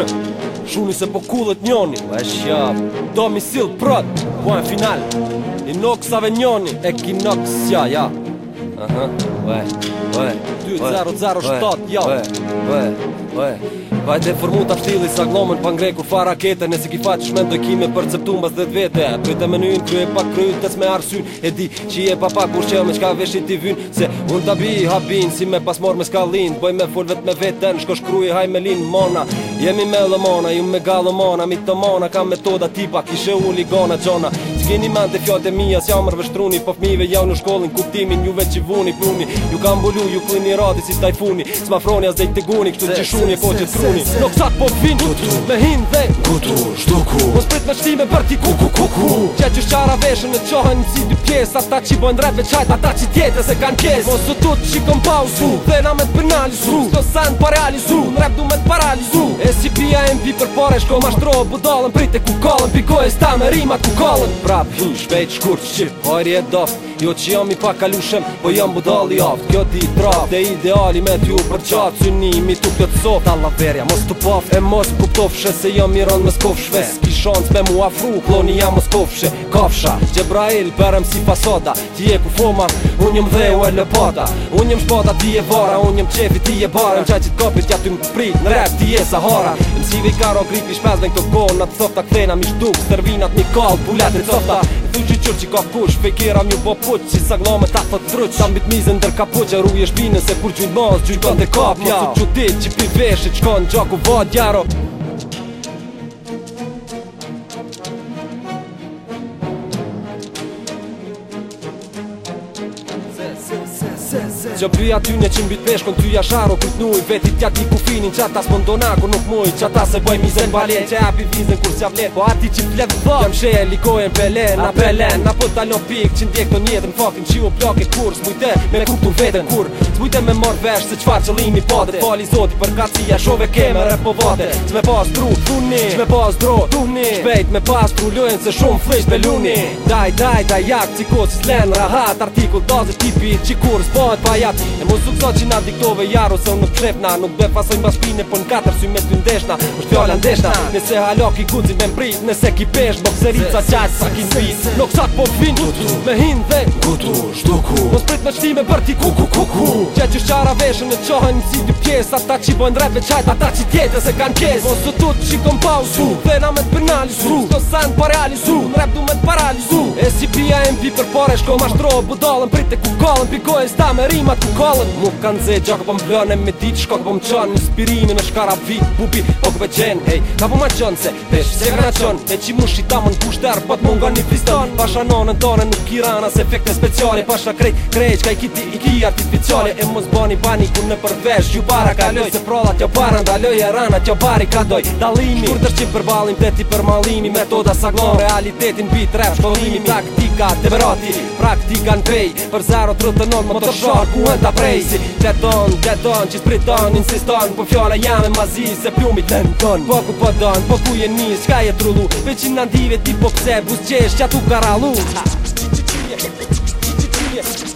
Shuni se po kullet njoni Ma po, e Do mi sil prot Kua po e final I ave njoni E ki ja Aha Ue Ue Ue ja Ue Ue Ue Ue Ue Ue Pa e deformu ta stili sa glomën pa ngreku fa rakete Nese ki fa që shmen do kime perceptu mbas dhe vete Pyt e menyn, kry e pak kry, tes me arsyn E di që je pa pak kur që me qka veshi ti vyn Se un ta bi i habin, si me pas mor me skalin Boj me full vet me veten, shko shkru i haj me lin mona Jemi me lëmona, ju me galëmona Mi të mona, ka metoda tipa, kishe u ligona gjona Gjeni me ante fjote mija, s'ja më rëvështruni Po fmive jau në shkollin, kuptimin, juve që vuni Pruni Ju kam bulu, ju klini rati si tajfuni S'ma froni as dhejt të guni, kështu që shuni e ko po që truni puni Në kësat po vinë Kutu Me hinë dhe Kutu Shtuku Më po sprit me shtime për ti kuku kuku Gje që shqara veshën në qohën në cibi pjesë Ata që bojnë drejt veçajt Ata që tjetë e se kanë kjesë Më së tutë që këm pa usu Dhe na me të penalizu Së të sanë realizu Në rap du me të paralizu E si pia e mbi për pare Shko ma shtro budallën dollën Prite ku kollën Piko e sta me rima ku kollën Prap hu shvejt shkurt shqip Hojrje doft Jo që jam i pak kalushem Po jam bu dolli aft Kjo ti i traf Dhe ideali me t'ju për qatë Synimi tuk të sot Alla verja Ja mos të pof e mos kuptofshe Se jam miron mës skofshve Ski shant me mu afru Kloni jam mës kofshe Kofsha Gjebrail, përëm si pasoda Ti e ku foma Unë jëm dhe u e lëpata Unë jëm shpata ti e vara Unë jëm qefi ti e bara më qaj qitë kopit gja ty më prit Në rap ti e sahara Në qive i karo kripi shpes dhe në këto kon Në të softa këthena mi shtuk Sërvinat një kall Pullet e softa që qërë që ka kush Fekera mjë po puq Si sa glame ta thot truq Sa mbit mizën dër kapuq E rruje shpinën se kur gjujnë mos Gjujnë ka dhe kapja Mosu që ditë që pi E që kanë gjaku jaro Gjo bëj aty një qimbit peshkon ty jasharo Kërt nuj veti tja ti ku finin qata s'më ndona ku nuk muj qata se bëj mizen balen Qe api vizen kur s'ja vlet Po ati qim flet vë Jam shë e likojen pelen Na pelen Na po talon pik Qin djek të njetën qi u plokit kur S'mujte me kuptu veten kur S'mujte me mor vesh Se qfar që limi pate po Fali zoti për ka shove keme e po vate Qme pas dru Tuni Qme pas dro Tuni Shpejt me pas kru lojen se shumë flisht beluni Daj, daj, daj, jak, qiko, qislen, rahat, artikul, pajat E mos uksa që na diktove jaru se unë trepna Nuk dhe fasoj mba shpine për po në katër Sy me të ndeshna, është fjallan deshna Nese halo ki kunzi me mprit Nese ki pesh, bokserica qaj sa ki nëpin Nuk sak po fin, me hin dhe Gutu, shtuku Mos prit me shtime për ti kuku kuku Gja që shara veshën e qohen si dy pjes Ata që bojnë drejt veçajt, ata që tjetë se kanë kjes Mos së tut që kom pau su Dhe na me t'penali su Sto san pa reali su du me t'paralizu E si pia e mpi për pore Prit e ku kolën Pikojnë sta rimat ku kallën Mu kanë zë gjakë po më me ditë shko po më qënë Inspirimin është kara vitë bubi po këpë qenë Ej, ka po ma qënë se pesh se këna qënë E që mu shi Në kush po të mungë një fliston Pasha Në tonë nuk i rana se efekte speciale Pasha krejt krejt ka i kiti i ki artificiale speciale E mos bani bani ku në përvesh ju para kaloj Se prolla tjo para ndaloj e rana tjo bari ka doj Dalimi, kur tërqim për balim të për malimi Metoda saglon, bit rap Taktika, kuhën ta prejsi Deton, deton, që s'priton, insiston Po fjona jam e mazi, se pjumit në ton Po ku po don, po ku je nis, qka je trullu Veqin në ndive ti po pse, bus qesh, qatu karalu Qa, qi, qi,